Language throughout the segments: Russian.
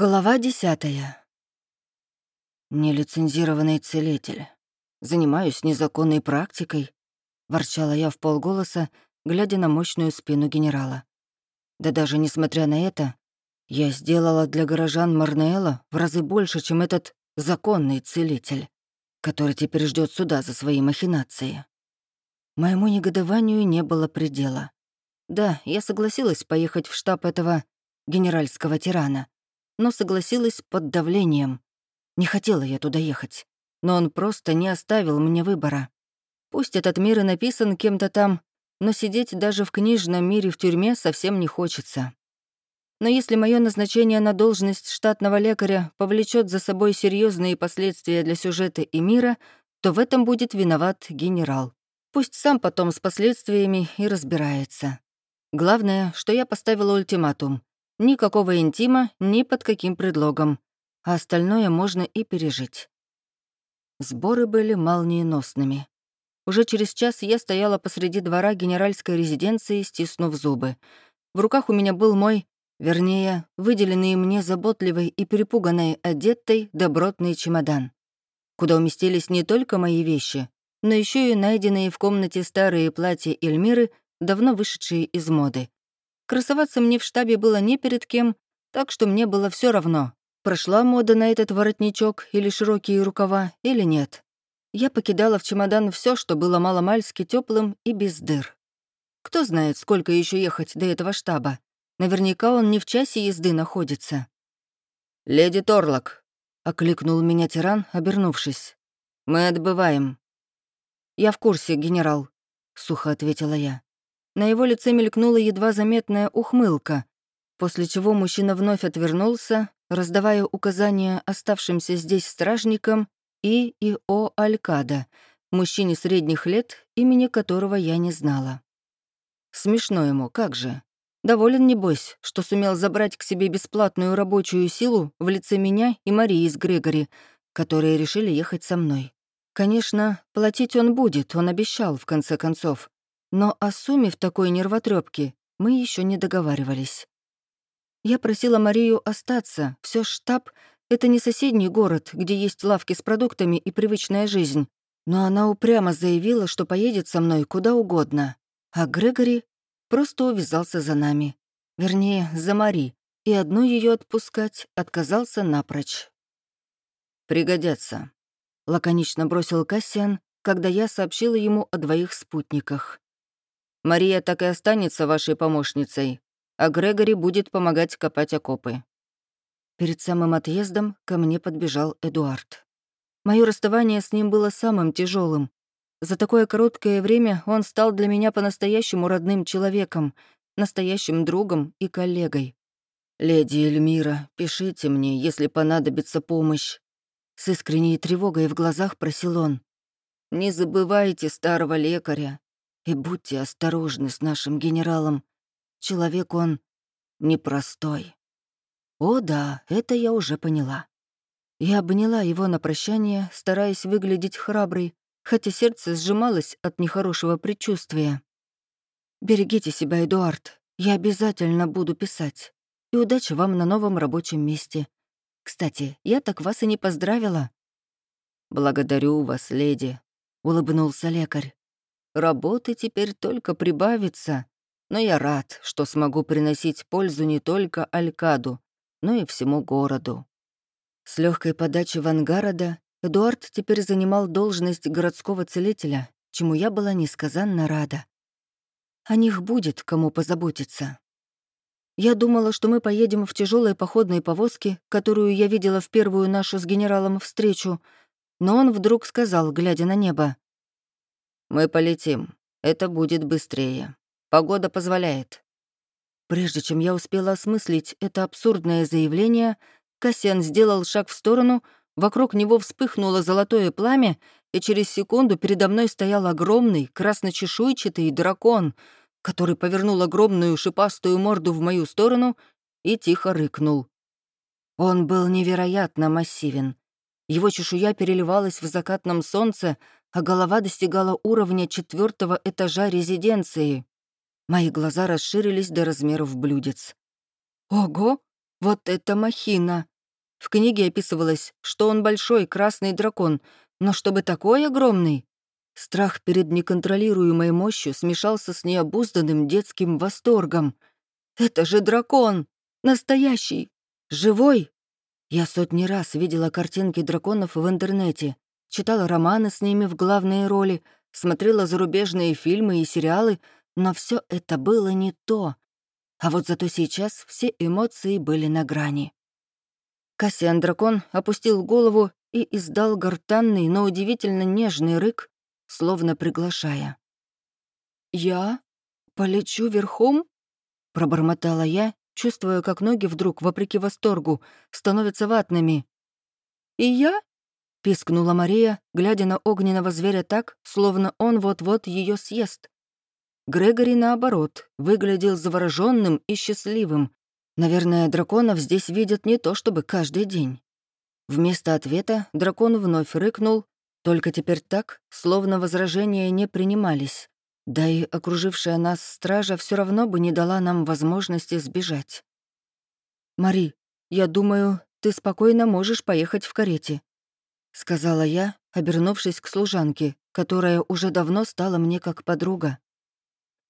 Глава десятая. «Нелицензированный целитель. Занимаюсь незаконной практикой», — ворчала я в полголоса, глядя на мощную спину генерала. Да даже несмотря на это, я сделала для горожан Марнеэла в разы больше, чем этот законный целитель, который теперь ждет суда за свои махинации. Моему негодованию не было предела. Да, я согласилась поехать в штаб этого генеральского тирана — но согласилась под давлением. Не хотела я туда ехать, но он просто не оставил мне выбора. Пусть этот мир и написан кем-то там, но сидеть даже в книжном мире в тюрьме совсем не хочется. Но если мое назначение на должность штатного лекаря повлечет за собой серьезные последствия для сюжета и мира, то в этом будет виноват генерал. Пусть сам потом с последствиями и разбирается. Главное, что я поставила ультиматум. Никакого интима ни под каким предлогом, а остальное можно и пережить. Сборы были молниеносными. Уже через час я стояла посреди двора генеральской резиденции, стиснув зубы. В руках у меня был мой, вернее, выделенный мне заботливой и перепуганной одеттой добротный чемодан, куда уместились не только мои вещи, но еще и найденные в комнате старые платья Эльмиры, давно вышедшие из моды. Красоваться мне в штабе было не перед кем, так что мне было все равно, прошла мода на этот воротничок или широкие рукава, или нет. Я покидала в чемодан все, что было маломальски теплым и без дыр. Кто знает, сколько еще ехать до этого штаба. Наверняка он не в часе езды находится. «Леди Торлок», — окликнул меня тиран, обернувшись. «Мы отбываем». «Я в курсе, генерал», — сухо ответила я. На его лице мелькнула едва заметная ухмылка, после чего мужчина вновь отвернулся, раздавая указания оставшимся здесь стражникам и Ио Алькада, мужчине средних лет, имени которого я не знала. Смешно ему, как же. Доволен, небось, что сумел забрать к себе бесплатную рабочую силу в лице меня и Марии из Грегори, которые решили ехать со мной. Конечно, платить он будет, он обещал, в конце концов. Но о сумме в такой нервотрепке мы еще не договаривались. Я просила Марию остаться, все штаб — это не соседний город, где есть лавки с продуктами и привычная жизнь. Но она упрямо заявила, что поедет со мной куда угодно. А Грегори просто увязался за нами. Вернее, за Мари, и одну ее отпускать отказался напрочь. «Пригодятся», — лаконично бросил Кассиан, когда я сообщила ему о двоих спутниках. Мария так и останется вашей помощницей, а Грегори будет помогать копать окопы». Перед самым отъездом ко мне подбежал Эдуард. Мое расставание с ним было самым тяжелым. За такое короткое время он стал для меня по-настоящему родным человеком, настоящим другом и коллегой. «Леди Эльмира, пишите мне, если понадобится помощь». С искренней тревогой в глазах просил он. «Не забывайте старого лекаря. И будьте осторожны с нашим генералом. Человек он непростой. О да, это я уже поняла. Я обняла его на прощание, стараясь выглядеть храброй, хотя сердце сжималось от нехорошего предчувствия. «Берегите себя, Эдуард. Я обязательно буду писать. И удачи вам на новом рабочем месте. Кстати, я так вас и не поздравила». «Благодарю вас, леди», — улыбнулся лекарь. Работы теперь только прибавится, но я рад, что смогу приносить пользу не только Алькаду, но и всему городу. С легкой подачи Вангарода Эдуард теперь занимал должность городского целителя, чему я была несказанно рада. О них будет кому позаботиться. Я думала, что мы поедем в тяжелой походной повозке, которую я видела в первую нашу с генералом встречу, но он вдруг сказал, глядя на небо, «Мы полетим. Это будет быстрее. Погода позволяет». Прежде чем я успела осмыслить это абсурдное заявление, Кассиан сделал шаг в сторону, вокруг него вспыхнуло золотое пламя, и через секунду передо мной стоял огромный, красночешуйчатый дракон, который повернул огромную шипастую морду в мою сторону и тихо рыкнул. Он был невероятно массивен. Его чешуя переливалась в закатном солнце, а голова достигала уровня четвертого этажа резиденции. Мои глаза расширились до размеров блюдец. «Ого, вот это махина!» В книге описывалось, что он большой красный дракон, но чтобы такой огромный... Страх перед неконтролируемой мощью смешался с необузданным детским восторгом. «Это же дракон! Настоящий! Живой!» Я сотни раз видела картинки драконов в интернете, читала романы с ними в главные роли, смотрела зарубежные фильмы и сериалы, но все это было не то. А вот зато сейчас все эмоции были на грани. Кассиан-дракон опустил голову и издал гортанный, но удивительно нежный рык, словно приглашая. «Я? Полечу верхом?» — пробормотала я, чувствуя, как ноги вдруг, вопреки восторгу, становятся ватными. «И я?» — пискнула Мария, глядя на огненного зверя так, словно он вот-вот ее съест. Грегори, наоборот, выглядел завороженным и счастливым. Наверное, драконов здесь видят не то чтобы каждый день. Вместо ответа дракон вновь рыкнул, только теперь так, словно возражения не принимались. Да и окружившая нас стража все равно бы не дала нам возможности сбежать. «Мари, я думаю, ты спокойно можешь поехать в карете», — сказала я, обернувшись к служанке, которая уже давно стала мне как подруга.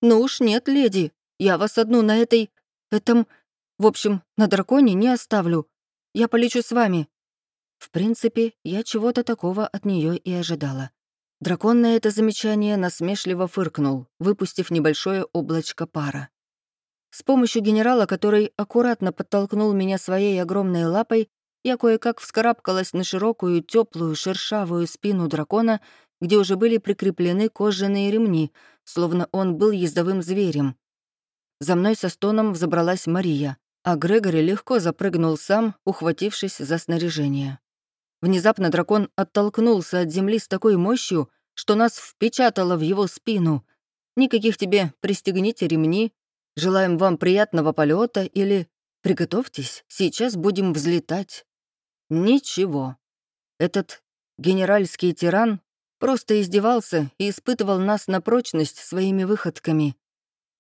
«Ну уж нет, леди, я вас одну на этой... этом... В общем, на драконе не оставлю. Я полечу с вами. В принципе, я чего-то такого от нее и ожидала. Дракон на это замечание насмешливо фыркнул, выпустив небольшое облачко пара. С помощью генерала, который аккуратно подтолкнул меня своей огромной лапой, я кое-как вскарабкалась на широкую, теплую, шершавую спину дракона, где уже были прикреплены кожаные ремни, словно он был ездовым зверем. За мной со стоном взобралась Мария, а Грегори легко запрыгнул сам, ухватившись за снаряжение. Внезапно дракон оттолкнулся от земли с такой мощью, что нас впечатало в его спину. Никаких тебе «пристегните ремни», «желаем вам приятного полета» или «приготовьтесь, сейчас будем взлетать». Ничего. Этот генеральский тиран просто издевался и испытывал нас на прочность своими выходками.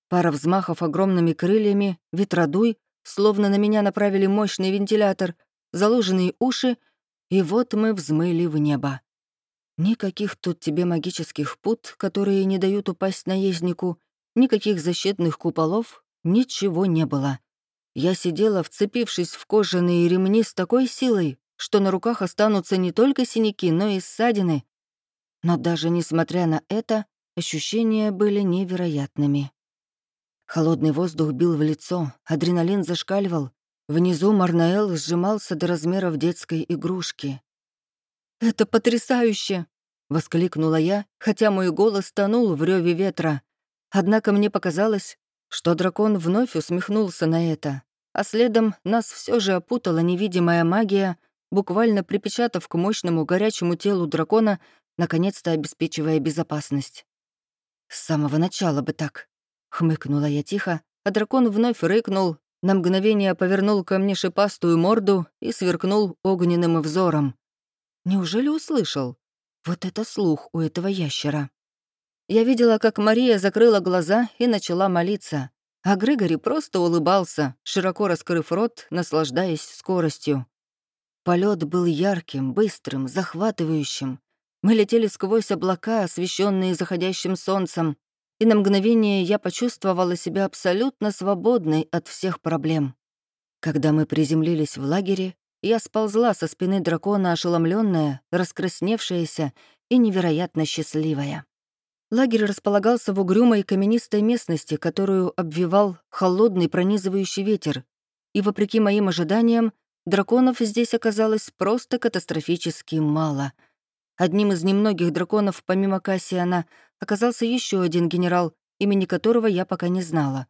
Пара взмахов огромными крыльями, ветродуй, словно на меня направили мощный вентилятор, заложенные уши — и вот мы взмыли в небо. Никаких тут тебе магических пут, которые не дают упасть наезднику, никаких защитных куполов, ничего не было. Я сидела, вцепившись в кожаные ремни с такой силой, что на руках останутся не только синяки, но и ссадины. Но даже несмотря на это, ощущения были невероятными. Холодный воздух бил в лицо, адреналин зашкаливал, Внизу Марнаэл сжимался до размеров детской игрушки. «Это потрясающе!» — воскликнула я, хотя мой голос тонул в реве ветра. Однако мне показалось, что дракон вновь усмехнулся на это, а следом нас все же опутала невидимая магия, буквально припечатав к мощному горячему телу дракона, наконец-то обеспечивая безопасность. «С самого начала бы так», — хмыкнула я тихо, а дракон вновь рыкнул, на мгновение повернул ко мне шипастую морду и сверкнул огненным взором. Неужели услышал? Вот это слух у этого ящера. Я видела, как Мария закрыла глаза и начала молиться, а Грегори просто улыбался, широко раскрыв рот, наслаждаясь скоростью. Полет был ярким, быстрым, захватывающим. Мы летели сквозь облака, освещенные заходящим солнцем, и на мгновение я почувствовала себя абсолютно свободной от всех проблем. Когда мы приземлились в лагере, я сползла со спины дракона, ошеломленная, раскрасневшаяся и невероятно счастливая. Лагерь располагался в угрюмой каменистой местности, которую обвивал холодный пронизывающий ветер, и, вопреки моим ожиданиям, драконов здесь оказалось просто катастрофически мало — Одним из немногих драконов, помимо Кассиана, оказался еще один генерал, имени которого я пока не знала.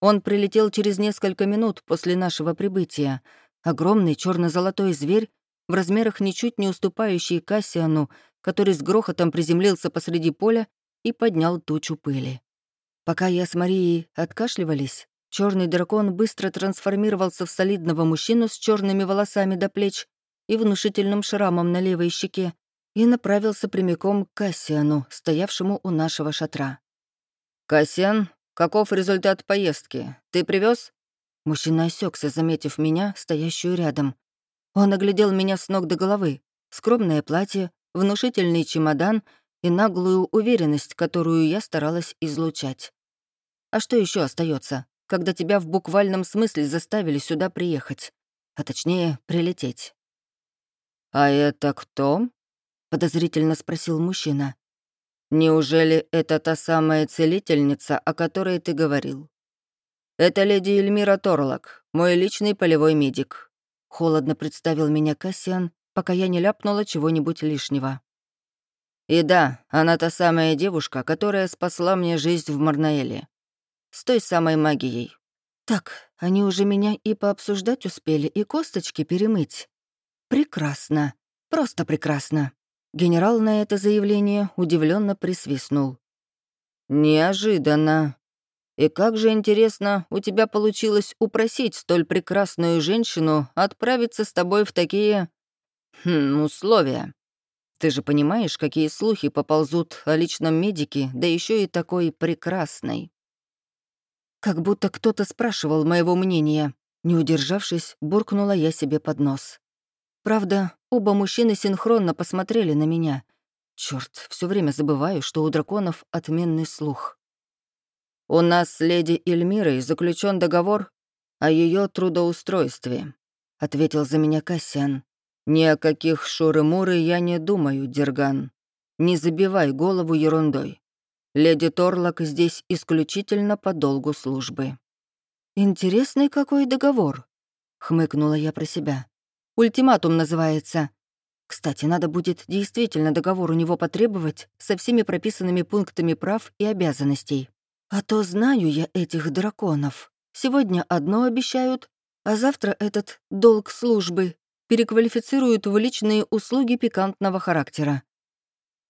Он прилетел через несколько минут после нашего прибытия. Огромный черно золотой зверь, в размерах ничуть не уступающий Кассиану, который с грохотом приземлился посреди поля и поднял тучу пыли. Пока я с Марией откашливались, черный дракон быстро трансформировался в солидного мужчину с черными волосами до плеч и внушительным шрамом на левой щеке, и направился прямиком к Кассиану, стоявшему у нашего шатра. «Кассиан, каков результат поездки? Ты привез? Мужчина осекся, заметив меня, стоящую рядом. Он оглядел меня с ног до головы. Скромное платье, внушительный чемодан и наглую уверенность, которую я старалась излучать. А что еще остается, когда тебя в буквальном смысле заставили сюда приехать? А точнее, прилететь. «А это кто?» — подозрительно спросил мужчина. «Неужели это та самая целительница, о которой ты говорил?» «Это леди Эльмира Торлок, мой личный полевой медик», — холодно представил меня Кассиан, пока я не ляпнула чего-нибудь лишнего. «И да, она та самая девушка, которая спасла мне жизнь в Марнаэле. С той самой магией. Так, они уже меня и пообсуждать успели, и косточки перемыть. Прекрасно. Просто прекрасно. Генерал на это заявление удивленно присвистнул. «Неожиданно. И как же интересно, у тебя получилось упросить столь прекрасную женщину отправиться с тобой в такие... Хм, условия. Ты же понимаешь, какие слухи поползут о личном медике, да еще и такой прекрасной». Как будто кто-то спрашивал моего мнения. Не удержавшись, буркнула я себе под нос. Правда, оба мужчины синхронно посмотрели на меня. Черт, все время забываю, что у драконов отменный слух. «У нас с леди Эльмирой заключен договор о ее трудоустройстве», — ответил за меня Кассиан. «Ни о каких шуры-муры я не думаю, Дерган. Не забивай голову ерундой. Леди Торлок здесь исключительно по долгу службы». «Интересный какой договор», — хмыкнула я про себя. Ультиматум называется. Кстати, надо будет действительно договор у него потребовать со всеми прописанными пунктами прав и обязанностей. А то знаю я этих драконов. Сегодня одно обещают, а завтра этот долг службы переквалифицируют в личные услуги пикантного характера.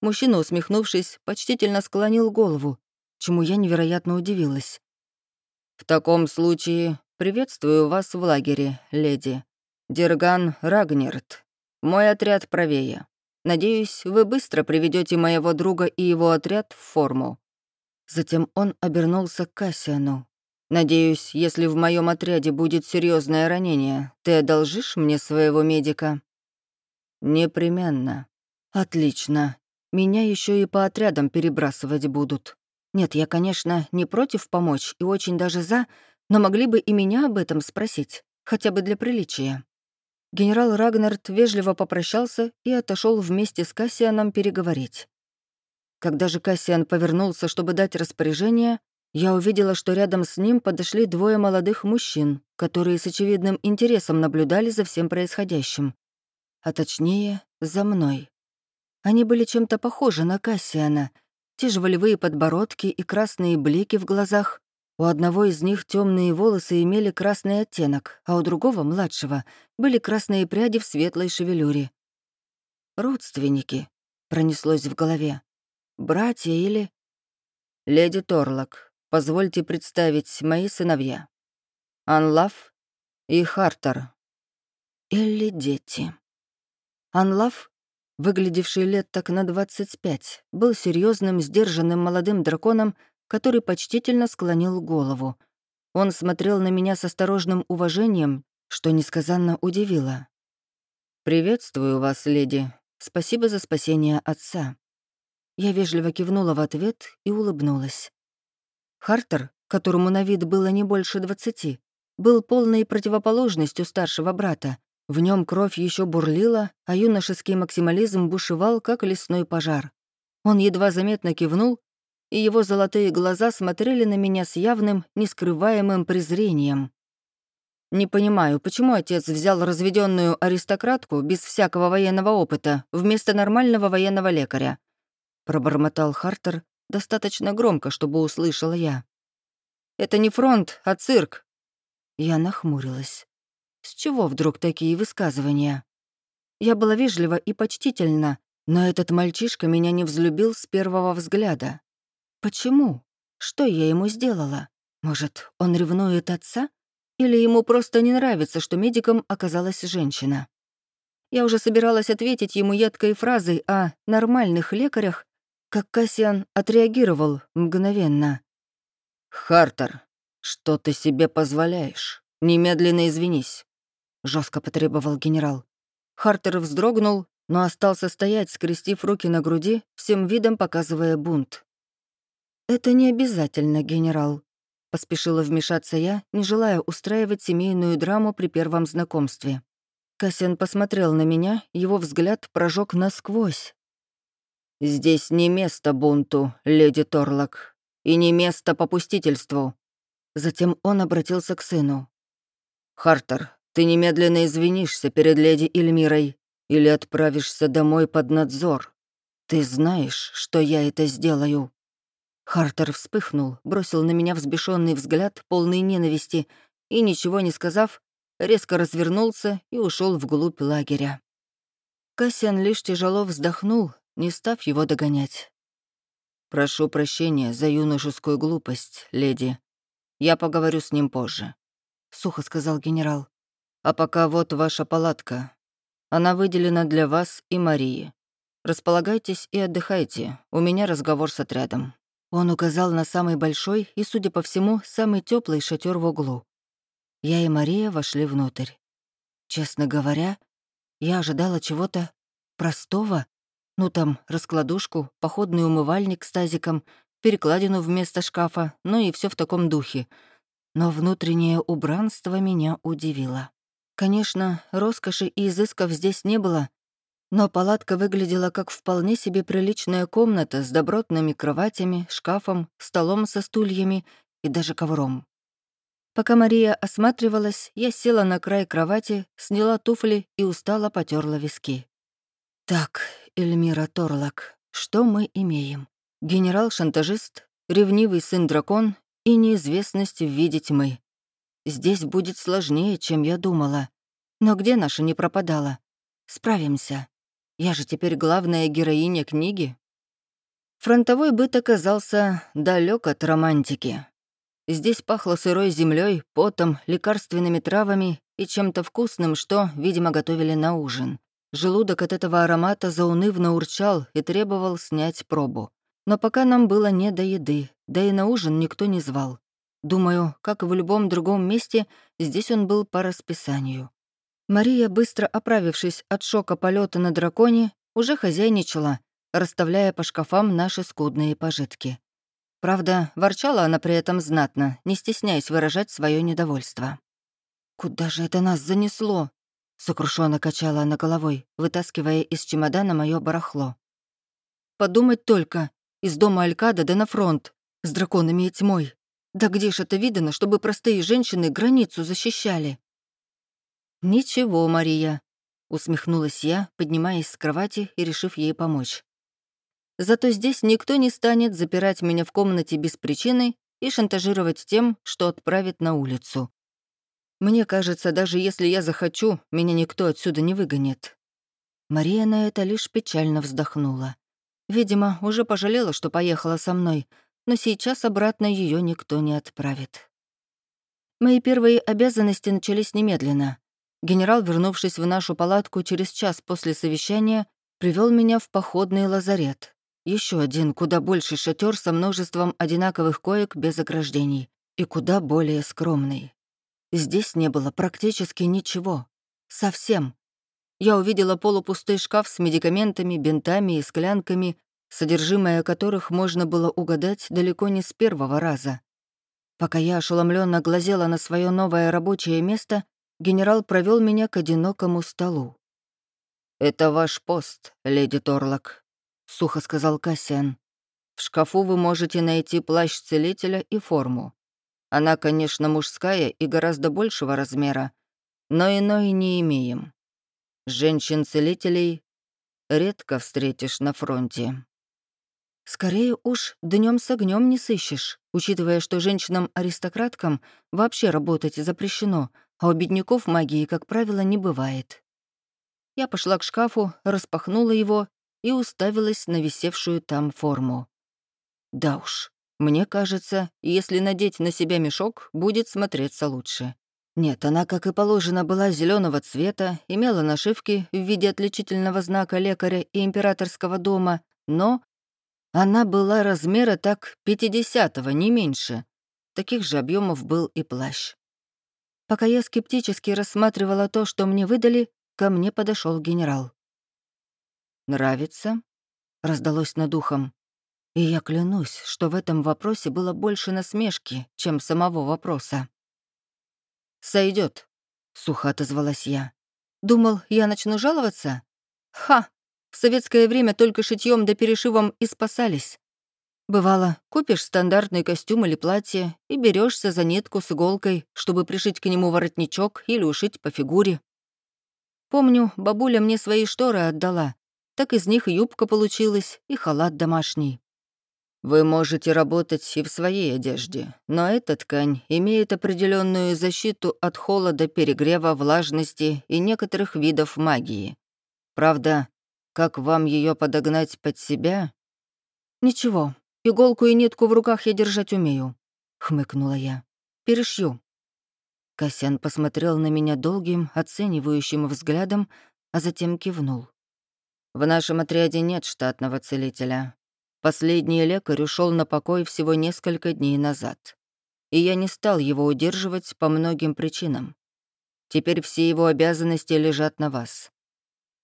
Мужчина, усмехнувшись, почтительно склонил голову, чему я невероятно удивилась. «В таком случае приветствую вас в лагере, леди. Дерган Рагнерт. Мой отряд правее. Надеюсь, вы быстро приведете моего друга и его отряд в форму». Затем он обернулся к Кассиану. «Надеюсь, если в моем отряде будет серьезное ранение, ты одолжишь мне своего медика?» «Непременно». «Отлично. Меня еще и по отрядам перебрасывать будут. Нет, я, конечно, не против помочь и очень даже за, но могли бы и меня об этом спросить, хотя бы для приличия». Генерал Рагнард вежливо попрощался и отошел вместе с Кассианом переговорить. Когда же Кассиан повернулся, чтобы дать распоряжение, я увидела, что рядом с ним подошли двое молодых мужчин, которые с очевидным интересом наблюдали за всем происходящим. А точнее, за мной. Они были чем-то похожи на Кассиана. Те же волевые подбородки и красные блики в глазах, у одного из них темные волосы имели красный оттенок, а у другого, младшего, были красные пряди в светлой шевелюре. «Родственники», — пронеслось в голове. «Братья или...» «Леди Торлок, позвольте представить мои сыновья. Анлав и Хартер». «Или дети». Анлав, выглядевший лет так на 25, был серьезным, сдержанным молодым драконом, который почтительно склонил голову. Он смотрел на меня с осторожным уважением, что несказанно удивило. «Приветствую вас, леди. Спасибо за спасение отца». Я вежливо кивнула в ответ и улыбнулась. Хартер, которому на вид было не больше двадцати, был полной противоположностью старшего брата. В нем кровь еще бурлила, а юношеский максимализм бушевал, как лесной пожар. Он едва заметно кивнул и его золотые глаза смотрели на меня с явным, нескрываемым презрением. Не понимаю, почему отец взял разведенную аристократку без всякого военного опыта вместо нормального военного лекаря. Пробормотал Хартер достаточно громко, чтобы услышала я. «Это не фронт, а цирк». Я нахмурилась. С чего вдруг такие высказывания? Я была вежлива и почтительна, но этот мальчишка меня не взлюбил с первого взгляда. Почему? Что я ему сделала? Может, он ревнует отца? Или ему просто не нравится, что медиком оказалась женщина? Я уже собиралась ответить ему едкой фразой о нормальных лекарях, как Кассиан отреагировал мгновенно. «Хартер, что ты себе позволяешь? Немедленно извинись», — жестко потребовал генерал. Хартер вздрогнул, но остался стоять, скрестив руки на груди, всем видом показывая бунт. «Это не обязательно, генерал», — поспешила вмешаться я, не желая устраивать семейную драму при первом знакомстве. Кассиан посмотрел на меня, его взгляд прожег насквозь. «Здесь не место бунту, леди Торлок, и не место попустительству». Затем он обратился к сыну. «Хартер, ты немедленно извинишься перед леди Эльмирой или отправишься домой под надзор. Ты знаешь, что я это сделаю». Хартер вспыхнул, бросил на меня взбешенный взгляд, полный ненависти, и, ничего не сказав, резко развернулся и ушел вглубь лагеря. Кассиан лишь тяжело вздохнул, не став его догонять. «Прошу прощения за юношескую глупость, леди. Я поговорю с ним позже», — сухо сказал генерал. «А пока вот ваша палатка. Она выделена для вас и Марии. Располагайтесь и отдыхайте. У меня разговор с отрядом». Он указал на самый большой и, судя по всему, самый теплый шатер в углу. Я и Мария вошли внутрь. Честно говоря, я ожидала чего-то простого. Ну там, раскладушку, походный умывальник с тазиком, перекладину вместо шкафа, ну и все в таком духе. Но внутреннее убранство меня удивило. Конечно, роскоши и изысков здесь не было, но палатка выглядела как вполне себе приличная комната с добротными кроватями, шкафом, столом со стульями и даже ковром. Пока Мария осматривалась, я села на край кровати, сняла туфли и устало потерла виски. «Так, Эльмира Торлок, что мы имеем? Генерал-шантажист, ревнивый сын-дракон и неизвестность в виде тьмы. Здесь будет сложнее, чем я думала. Но где наша не пропадала? Справимся. Я же теперь главная героиня книги. Фронтовой быт оказался далек от романтики. Здесь пахло сырой землей, потом, лекарственными травами и чем-то вкусным, что, видимо, готовили на ужин. Желудок от этого аромата заунывно урчал и требовал снять пробу. Но пока нам было не до еды, да и на ужин никто не звал. Думаю, как и в любом другом месте, здесь он был по расписанию. Мария, быстро оправившись от шока полета на драконе, уже хозяйничала, расставляя по шкафам наши скудные пожитки. Правда, ворчала она при этом знатно, не стесняясь выражать свое недовольство. «Куда же это нас занесло?» — сокрушенно качала она головой, вытаскивая из чемодана мое барахло. «Подумать только, из дома Алькада да на фронт, с драконами и тьмой. Да где ж это видано, чтобы простые женщины границу защищали?» «Ничего, Мария», — усмехнулась я, поднимаясь с кровати и решив ей помочь. «Зато здесь никто не станет запирать меня в комнате без причины и шантажировать тем, что отправит на улицу. Мне кажется, даже если я захочу, меня никто отсюда не выгонит». Мария на это лишь печально вздохнула. Видимо, уже пожалела, что поехала со мной, но сейчас обратно ее никто не отправит. Мои первые обязанности начались немедленно. Генерал, вернувшись в нашу палатку через час после совещания, привел меня в походный лазарет. Еще один куда больше шатер со множеством одинаковых коек без ограждений и куда более скромный. Здесь не было практически ничего. Совсем. Я увидела полупустой шкаф с медикаментами, бинтами и склянками, содержимое которых можно было угадать далеко не с первого раза. Пока я ошеломленно глазела на свое новое рабочее место, генерал провел меня к одинокому столу. «Это ваш пост, леди Торлок», — сухо сказал Кассиан. «В шкафу вы можете найти плащ целителя и форму. Она, конечно, мужская и гораздо большего размера, но иной не имеем. Женщин-целителей редко встретишь на фронте». Скорее уж, днем с огнем не сыщешь, учитывая, что женщинам-аристократкам вообще работать запрещено, а у бедняков магии, как правило, не бывает. Я пошла к шкафу, распахнула его и уставилась на висевшую там форму. Да уж, мне кажется, если надеть на себя мешок, будет смотреться лучше. Нет, она, как и положено, была зеленого цвета, имела нашивки в виде отличительного знака лекаря и императорского дома, но она была размера так пятидесятого, не меньше. Таких же объемов был и плащ. Пока я скептически рассматривала то, что мне выдали, ко мне подошел генерал. «Нравится?» — раздалось над ухом. И я клянусь, что в этом вопросе было больше насмешки, чем самого вопроса. Сойдет, сухо отозвалась я. «Думал, я начну жаловаться? Ха! В советское время только шитьем да перешивом и спасались. Бывало, купишь стандартный костюм или платье и берешься за нитку с иголкой, чтобы пришить к нему воротничок или ушить по фигуре. Помню, бабуля мне свои шторы отдала, так из них юбка получилась, и халат домашний. Вы можете работать и в своей одежде, но эта ткань имеет определенную защиту от холода, перегрева, влажности и некоторых видов магии. Правда, как вам ее подогнать под себя? Ничего, иголку и нитку в руках я держать умею, хмыкнула я. Перешью. Касян посмотрел на меня долгим, оценивающим взглядом, а затем кивнул. В нашем отряде нет штатного целителя. Последний лекарь ушел на покой всего несколько дней назад. И я не стал его удерживать по многим причинам. Теперь все его обязанности лежат на вас.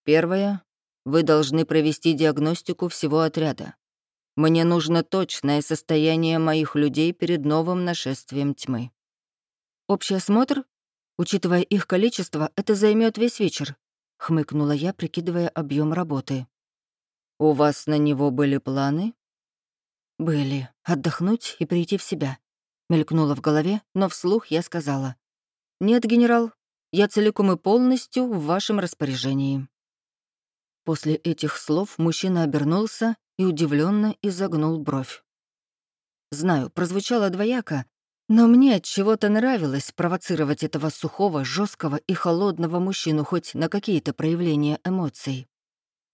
Первое. Вы должны провести диагностику всего отряда. Мне нужно точное состояние моих людей перед новым нашествием тьмы. Общий осмотр? Учитывая их количество, это займет весь вечер, — хмыкнула я, прикидывая объем работы. «У вас на него были планы?» «Были. Отдохнуть и прийти в себя», — мелькнуло в голове, но вслух я сказала. «Нет, генерал, я целиком и полностью в вашем распоряжении». После этих слов мужчина обернулся и удивленно изогнул бровь. Знаю, прозвучало двояко, но мне от чего-то нравилось провоцировать этого сухого, жесткого и холодного мужчину хоть на какие-то проявления эмоций.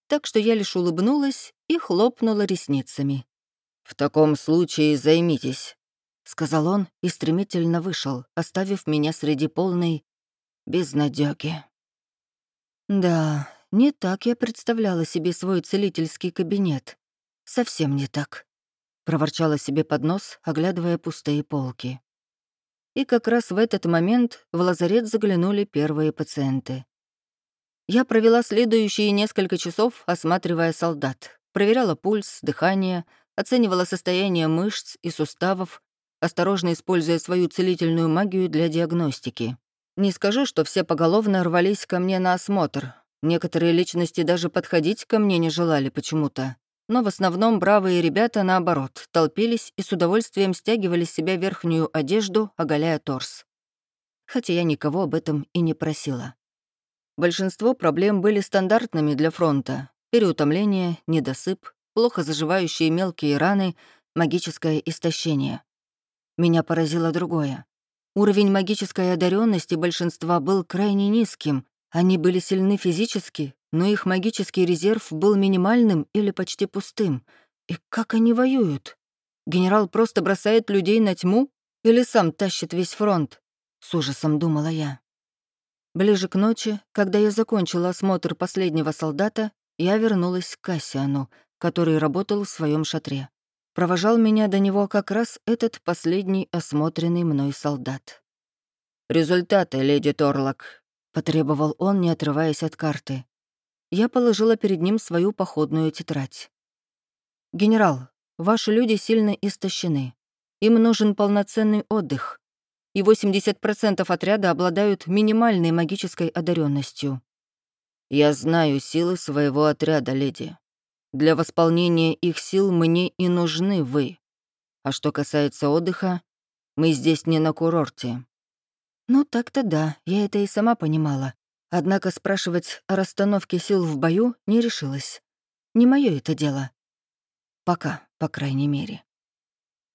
Так что я лишь улыбнулась и хлопнула ресницами. «В таком случае займитесь», — сказал он и стремительно вышел, оставив меня среди полной безнадёги. Да, не так я представляла себе свой целительский кабинет. Совсем не так. Проворчала себе под нос, оглядывая пустые полки. И как раз в этот момент в лазарет заглянули первые пациенты. Я провела следующие несколько часов, осматривая солдат. Проверяла пульс, дыхание, оценивала состояние мышц и суставов, осторожно используя свою целительную магию для диагностики. Не скажу, что все поголовно рвались ко мне на осмотр. Некоторые личности даже подходить ко мне не желали почему-то но в основном бравые ребята, наоборот, толпились и с удовольствием стягивали с себя верхнюю одежду, оголяя торс. Хотя я никого об этом и не просила. Большинство проблем были стандартными для фронта. Переутомление, недосып, плохо заживающие мелкие раны, магическое истощение. Меня поразило другое. Уровень магической одаренности большинства был крайне низким. Они были сильны физически, но их магический резерв был минимальным или почти пустым. И как они воюют? Генерал просто бросает людей на тьму или сам тащит весь фронт? С ужасом думала я. Ближе к ночи, когда я закончила осмотр последнего солдата, я вернулась к Кассиану, который работал в своем шатре. Провожал меня до него как раз этот последний осмотренный мной солдат. «Результаты, леди Торлок», — потребовал он, не отрываясь от карты я положила перед ним свою походную тетрадь. «Генерал, ваши люди сильно истощены. Им нужен полноценный отдых, и 80% отряда обладают минимальной магической одаренностью. Я знаю силы своего отряда, леди. Для восполнения их сил мне и нужны вы. А что касается отдыха, мы здесь не на курорте. Ну, так-то да, я это и сама понимала. Однако спрашивать о расстановке сил в бою не решилась. Не мое это дело. Пока, по крайней мере.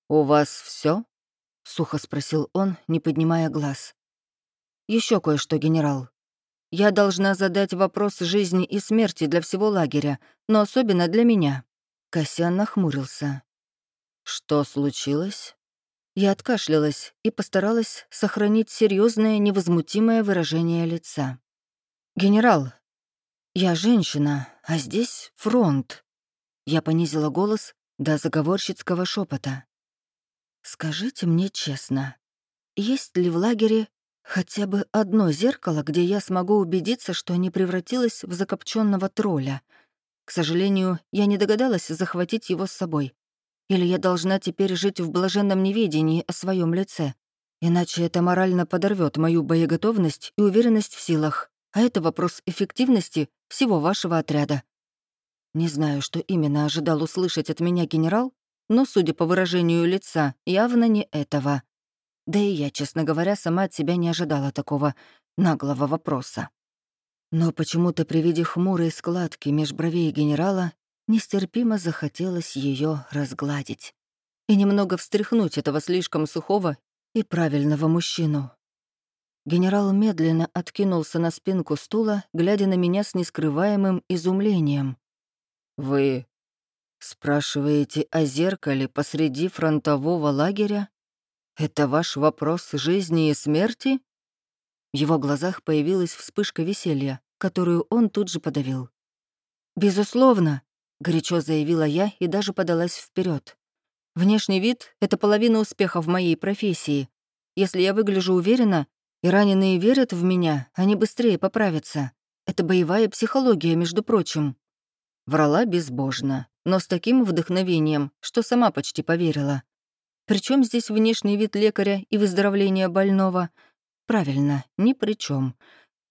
«У вас все? Сухо спросил он, не поднимая глаз. Еще кое-что, генерал. Я должна задать вопрос жизни и смерти для всего лагеря, но особенно для меня». Косян нахмурился. «Что случилось?» Я откашлялась и постаралась сохранить серьезное невозмутимое выражение лица. «Генерал, я женщина, а здесь фронт». Я понизила голос до заговорщицкого шепота. «Скажите мне честно, есть ли в лагере Хотя бы одно зеркало, где я смогу убедиться, что не превратилась в закопченного тролля. К сожалению, я не догадалась захватить его с собой. Или я должна теперь жить в блаженном неведении о своем лице. Иначе это морально подорвет мою боеготовность и уверенность в силах. А это вопрос эффективности всего вашего отряда. Не знаю, что именно ожидал услышать от меня генерал, но, судя по выражению лица, явно не этого. Да и я, честно говоря, сама от себя не ожидала такого наглого вопроса. Но почему-то при виде хмурой складки меж бровей генерала нестерпимо захотелось ее разгладить и немного встряхнуть этого слишком сухого и правильного мужчину. Генерал медленно откинулся на спинку стула, глядя на меня с нескрываемым изумлением. «Вы спрашиваете о зеркале посреди фронтового лагеря? Это ваш вопрос жизни и смерти?» В его глазах появилась вспышка веселья, которую он тут же подавил. «Безусловно», — горячо заявила я и даже подалась вперед. «Внешний вид — это половина успеха в моей профессии. Если я выгляжу уверенно, и раненые верят в меня, они быстрее поправятся. Это боевая психология, между прочим». Врала безбожно, но с таким вдохновением, что сама почти поверила. Причем здесь внешний вид лекаря и выздоровление больного? Правильно, ни при чем.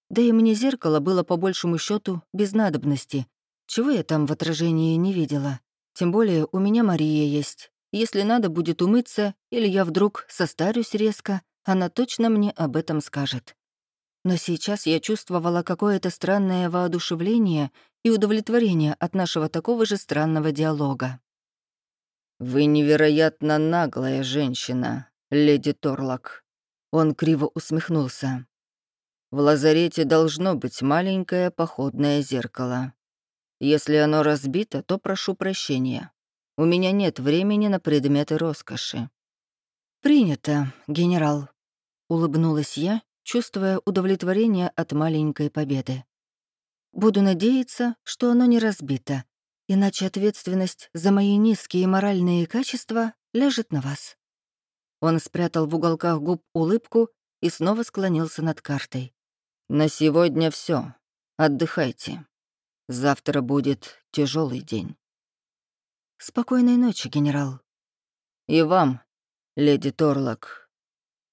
Да и мне зеркало было по большему счету без надобности. Чего я там в отражении не видела? Тем более у меня Мария есть. Если надо будет умыться, или я вдруг состарюсь резко, она точно мне об этом скажет. Но сейчас я чувствовала какое-то странное воодушевление и удовлетворение от нашего такого же странного диалога. «Вы невероятно наглая женщина, леди Торлок». Он криво усмехнулся. «В лазарете должно быть маленькое походное зеркало. Если оно разбито, то прошу прощения. У меня нет времени на предметы роскоши». «Принято, генерал», — улыбнулась я, чувствуя удовлетворение от маленькой победы. Буду надеяться, что оно не разбито, иначе ответственность за мои низкие моральные качества ляжет на вас». Он спрятал в уголках губ улыбку и снова склонился над картой. «На сегодня все. Отдыхайте. Завтра будет тяжелый день». «Спокойной ночи, генерал». «И вам, леди Торлок».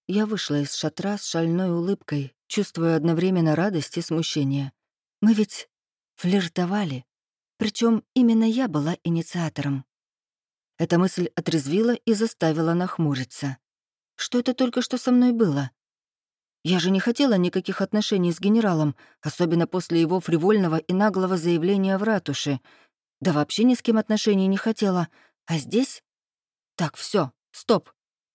Я вышла из шатра с шальной улыбкой, чувствуя одновременно радость и смущение. Мы ведь флиртовали. Причем именно я была инициатором. Эта мысль отрезвила и заставила нахмуриться. Что это только что со мной было? Я же не хотела никаких отношений с генералом, особенно после его фривольного и наглого заявления в ратуше. Да вообще ни с кем отношений не хотела. А здесь? Так, все, стоп.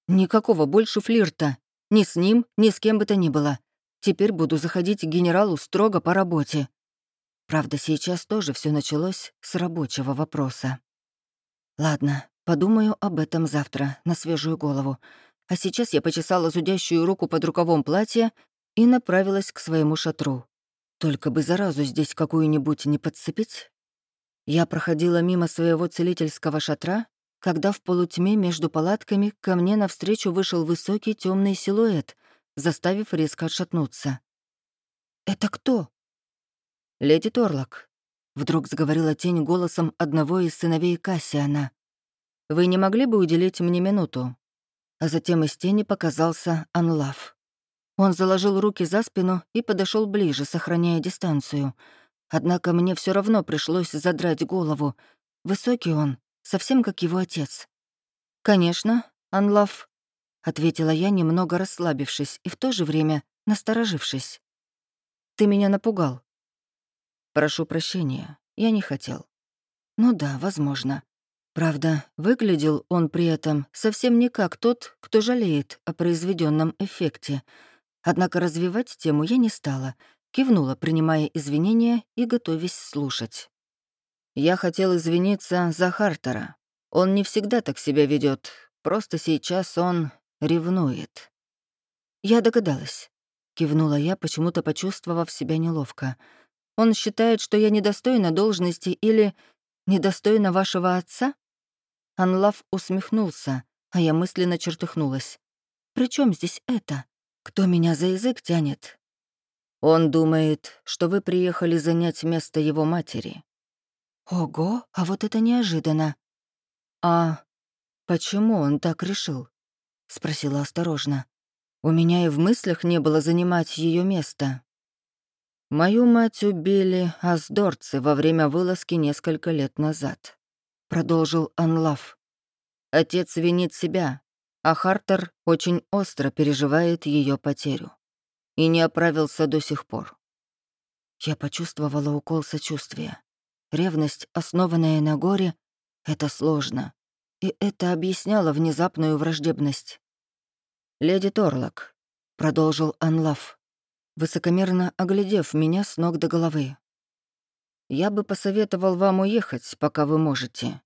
Никакого больше флирта. Ни с ним, ни с кем бы то ни было. Теперь буду заходить к генералу строго по работе. Правда, сейчас тоже все началось с рабочего вопроса. Ладно, подумаю об этом завтра, на свежую голову. А сейчас я почесала зудящую руку под рукавом платья и направилась к своему шатру. Только бы заразу здесь какую-нибудь не подцепить. Я проходила мимо своего целительского шатра, когда в полутьме между палатками ко мне навстречу вышел высокий темный силуэт, заставив резко отшатнуться. «Это кто?» «Леди Торлок», — вдруг заговорила тень голосом одного из сыновей Кассиана. «Вы не могли бы уделить мне минуту?» А затем из тени показался Анлав. Он заложил руки за спину и подошел ближе, сохраняя дистанцию. Однако мне все равно пришлось задрать голову. Высокий он, совсем как его отец. «Конечно, Анлав», — ответила я, немного расслабившись и в то же время насторожившись. «Ты меня напугал». «Прошу прощения, я не хотел». «Ну да, возможно. Правда, выглядел он при этом совсем не как тот, кто жалеет о произведенном эффекте. Однако развивать тему я не стала, кивнула, принимая извинения и готовясь слушать. Я хотел извиниться за Хартера. Он не всегда так себя ведет. Просто сейчас он ревнует. «Я догадалась», — кивнула я, почему-то почувствовав себя неловко. «Он считает, что я недостойна должности или недостойна вашего отца?» Анлав усмехнулся, а я мысленно чертыхнулась. «При чем здесь это? Кто меня за язык тянет? Он думает, что вы приехали занять место его матери. Ого, а вот это неожиданно. А почему он так решил? Спросила осторожно. У меня и в мыслях не было занимать ее место. Мою мать убили аздорцы во время вылазки несколько лет назад. Продолжил Анлав. Отец винит себя, а Хартер очень остро переживает ее потерю и не оправился до сих пор. Я почувствовала укол сочувствия. Ревность, основанная на горе, — это сложно. И это объясняло внезапную враждебность. «Леди Торлок», — продолжил Анлав, высокомерно оглядев меня с ног до головы. «Я бы посоветовал вам уехать, пока вы можете.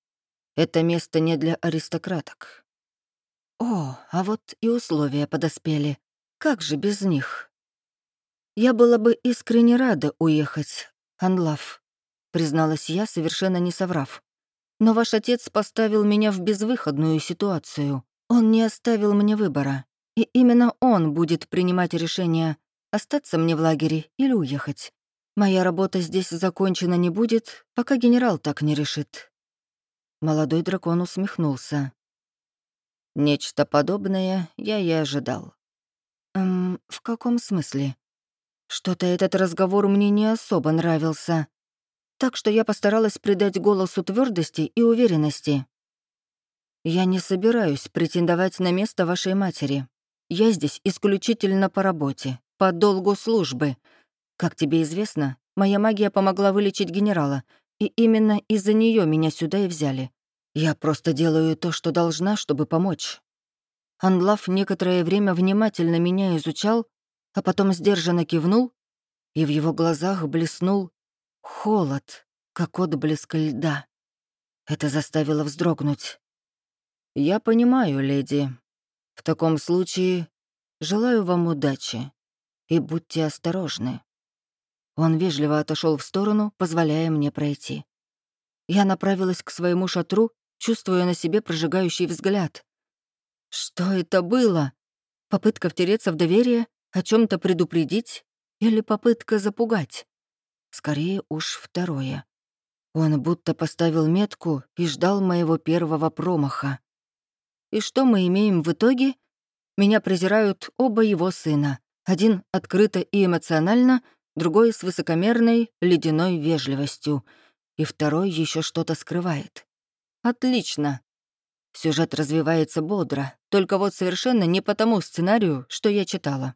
Это место не для аристократок». «О, а вот и условия подоспели. Как же без них?» «Я была бы искренне рада уехать, Анлав», — призналась я, совершенно не соврав. «Но ваш отец поставил меня в безвыходную ситуацию. Он не оставил мне выбора. И именно он будет принимать решение, остаться мне в лагере или уехать. Моя работа здесь закончена не будет, пока генерал так не решит». Молодой дракон усмехнулся. Нечто подобное я и ожидал. «Эм, в каком смысле?» Что-то этот разговор мне не особо нравился. Так что я постаралась придать голосу твердости и уверенности. «Я не собираюсь претендовать на место вашей матери. Я здесь исключительно по работе, по долгу службы. Как тебе известно, моя магия помогла вылечить генерала, и именно из-за нее меня сюда и взяли. Я просто делаю то, что должна, чтобы помочь». Анлав некоторое время внимательно меня изучал, а потом сдержанно кивнул, и в его глазах блеснул холод, как отблеск льда. Это заставило вздрогнуть. «Я понимаю, леди. В таком случае желаю вам удачи и будьте осторожны». Он вежливо отошел в сторону, позволяя мне пройти. Я направилась к своему шатру, чувствуя на себе прожигающий взгляд. Что это было? Попытка втереться в доверие о чем то предупредить или попытка запугать? Скорее уж второе. Он будто поставил метку и ждал моего первого промаха. И что мы имеем в итоге? Меня презирают оба его сына. Один открыто и эмоционально, другой с высокомерной, ледяной вежливостью. И второй еще что-то скрывает. Отлично. Сюжет развивается бодро, только вот совершенно не по тому сценарию, что я читала.